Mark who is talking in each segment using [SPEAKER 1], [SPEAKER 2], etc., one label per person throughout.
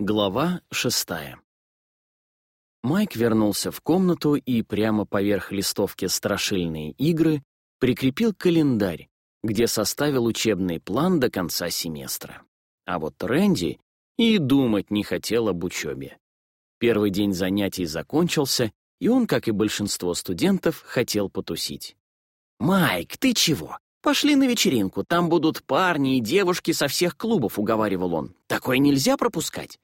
[SPEAKER 1] Глава шестая. Майк вернулся в комнату и прямо поверх листовки «Страшильные игры» прикрепил календарь, где составил учебный план до конца семестра. А вот Рэнди и думать не хотел об учебе. Первый день занятий закончился, и он, как и большинство студентов, хотел потусить. «Майк, ты чего? Пошли на вечеринку, там будут парни и девушки со всех клубов», — уговаривал он. «Такое нельзя пропускать».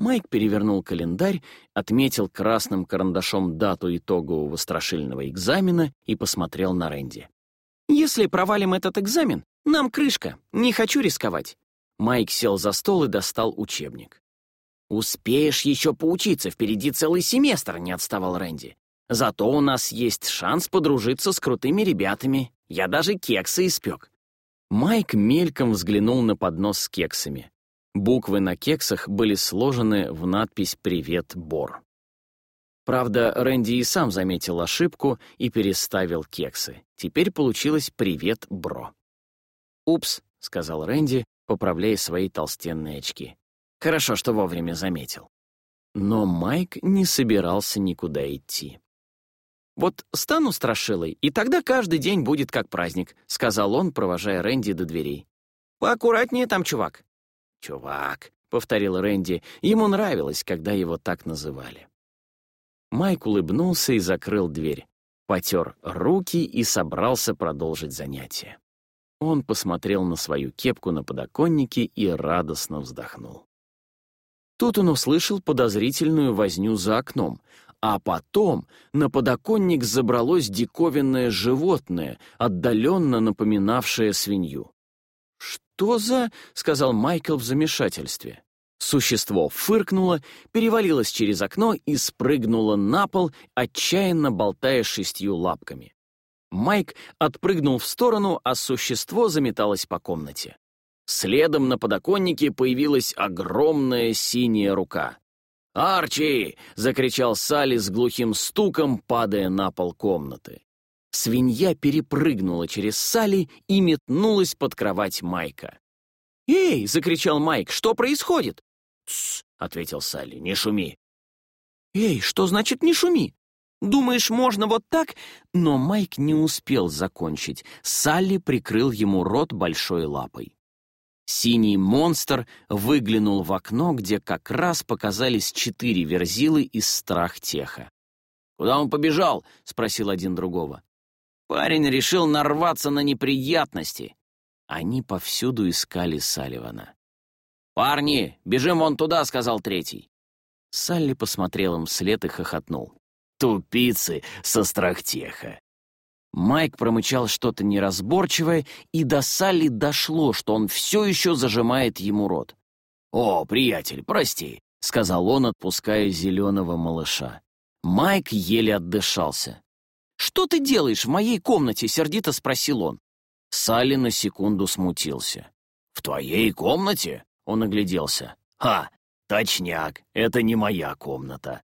[SPEAKER 1] Майк перевернул календарь, отметил красным карандашом дату итогового страшильного экзамена и посмотрел на Рэнди. «Если провалим этот экзамен, нам крышка, не хочу рисковать». Майк сел за стол и достал учебник. «Успеешь еще поучиться, впереди целый семестр», — не отставал Рэнди. «Зато у нас есть шанс подружиться с крутыми ребятами. Я даже кексы испек». Майк мельком взглянул на поднос с кексами. Буквы на кексах были сложены в надпись «Привет, Бор». Правда, Рэнди и сам заметил ошибку и переставил кексы. Теперь получилось «Привет, бро». «Упс», — сказал Рэнди, поправляя свои толстенные очки. «Хорошо, что вовремя заметил». Но Майк не собирался никуда идти. «Вот стану страшилой, и тогда каждый день будет как праздник», — сказал он, провожая Рэнди до дверей. «Поаккуратнее там, чувак. «Чувак», — повторил Рэнди, ему нравилось, когда его так называли. Майк улыбнулся и закрыл дверь, потер руки и собрался продолжить занятие. Он посмотрел на свою кепку на подоконнике и радостно вздохнул. Тут он услышал подозрительную возню за окном, а потом на подоконник забралось диковинное животное, отдаленно напоминавшее свинью. «Что за...» — сказал Майкл в замешательстве. Существо фыркнуло, перевалилось через окно и спрыгнуло на пол, отчаянно болтая шестью лапками. Майк отпрыгнул в сторону, а существо заметалось по комнате. Следом на подоконнике появилась огромная синяя рука. «Арчи!» — закричал Салли с глухим стуком, падая на пол комнаты. Свинья перепрыгнула через Салли и метнулась под кровать Майка. «Эй!» — закричал Майк. «Что происходит?» «Тссс!» — ответил Салли. «Не шуми!» «Эй, что значит «не шуми»?» «Думаешь, можно вот так?» Но Майк не успел закончить. Салли прикрыл ему рот большой лапой. Синий монстр выглянул в окно, где как раз показались четыре верзилы из страх-теха. «Куда он побежал?» — спросил один другого. Парень решил нарваться на неприятности. Они повсюду искали Салливана. «Парни, бежим вон туда», — сказал третий. Салли посмотрел им вслед и хохотнул. «Тупицы со страхтеха». Майк промычал что-то неразборчивое, и до Салли дошло, что он все еще зажимает ему рот. «О, приятель, прости», — сказал он, отпуская зеленого малыша. Майк еле отдышался. «Что ты делаешь в моей комнате?» — сердито спросил он. Салли на секунду смутился. «В твоей комнате?» — он огляделся. «Ха, точняк, это не моя комната».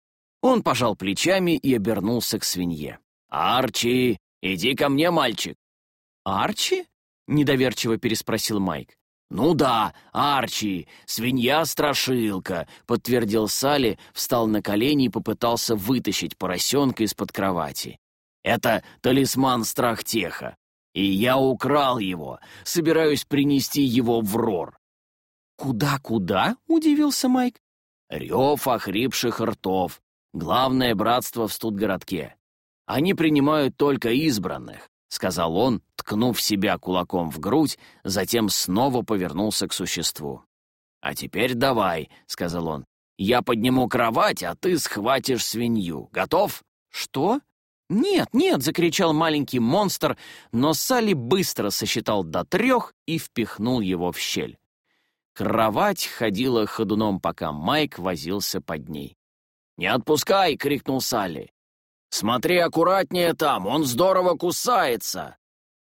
[SPEAKER 1] Он пожал плечами и обернулся к свинье. «Арчи, иди ко мне, мальчик». «Арчи?» — недоверчиво переспросил Майк. «Ну да, Арчи, свинья-страшилка», — подтвердил Салли, встал на колени и попытался вытащить поросенка из-под кровати. Это талисман страхтеха. И я украл его, собираюсь принести его в Рор. «Куда-куда?» — удивился Майк. «Рев охрипших ртов. Главное братство в студгородке. Они принимают только избранных», — сказал он, ткнув себя кулаком в грудь, затем снова повернулся к существу. «А теперь давай», — сказал он. «Я подниму кровать, а ты схватишь свинью. Готов?» «Что?» «Нет, нет!» — закричал маленький монстр, но Салли быстро сосчитал до трех и впихнул его в щель. Кровать ходила ходуном, пока Майк возился под ней. «Не отпускай!» — крикнул Салли. «Смотри аккуратнее там, он здорово кусается!»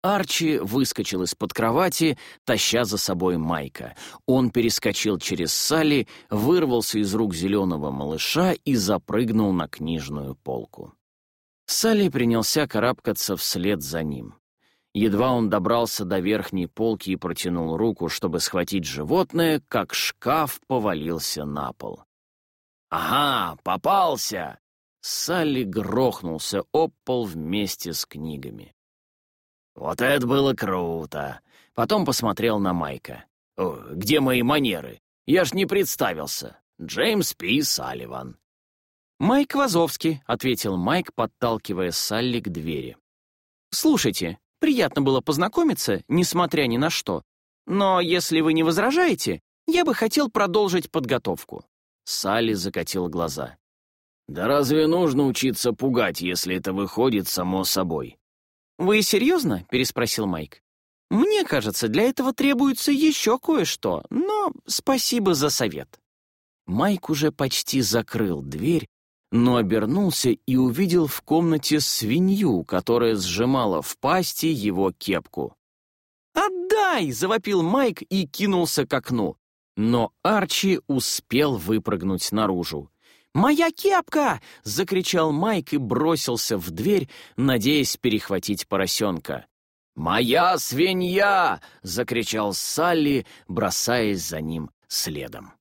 [SPEAKER 1] Арчи выскочил из-под кровати, таща за собой Майка. Он перескочил через Салли, вырвался из рук зеленого малыша и запрыгнул на книжную полку. Салли принялся карабкаться вслед за ним. Едва он добрался до верхней полки и протянул руку, чтобы схватить животное, как шкаф повалился на пол. «Ага, попался!» Салли грохнулся об пол вместе с книгами. «Вот это было круто!» Потом посмотрел на Майка. «О, где мои манеры? Я ж не представился. Джеймс Пи Салливан».
[SPEAKER 2] «Майк Вазовский», — ответил Майк, подталкивая Салли к двери. «Слушайте, приятно было познакомиться, несмотря ни на что. Но если вы не возражаете, я бы хотел продолжить подготовку».
[SPEAKER 1] Салли закатил глаза. «Да разве нужно учиться пугать, если это выходит само собой?»
[SPEAKER 2] «Вы серьезно?» — переспросил Майк. «Мне кажется, для этого требуется еще кое-что, но спасибо за совет».
[SPEAKER 1] Майк уже почти закрыл дверь, но обернулся и увидел в комнате свинью, которая сжимала в пасти его кепку.
[SPEAKER 2] «Отдай!» — завопил Майк и кинулся к окну. Но Арчи успел выпрыгнуть наружу. «Моя кепка!» — закричал Майк и бросился в дверь, надеясь перехватить поросенка.
[SPEAKER 1] «Моя свинья!» — закричал Салли, бросаясь за ним следом.